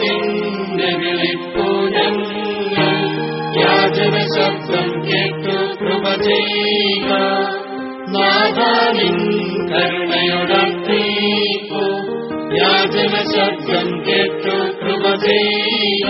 നിന്റെ വിളിപ്പു യാചന ശബ്ദം കേട്ടു കൃപ ചെയ്യുക നാദാനിൻ കരുണയുടർത്തിപ്പോ യാചന ശബ്ദം കേട്ടു കൃപ ചെയ്യുക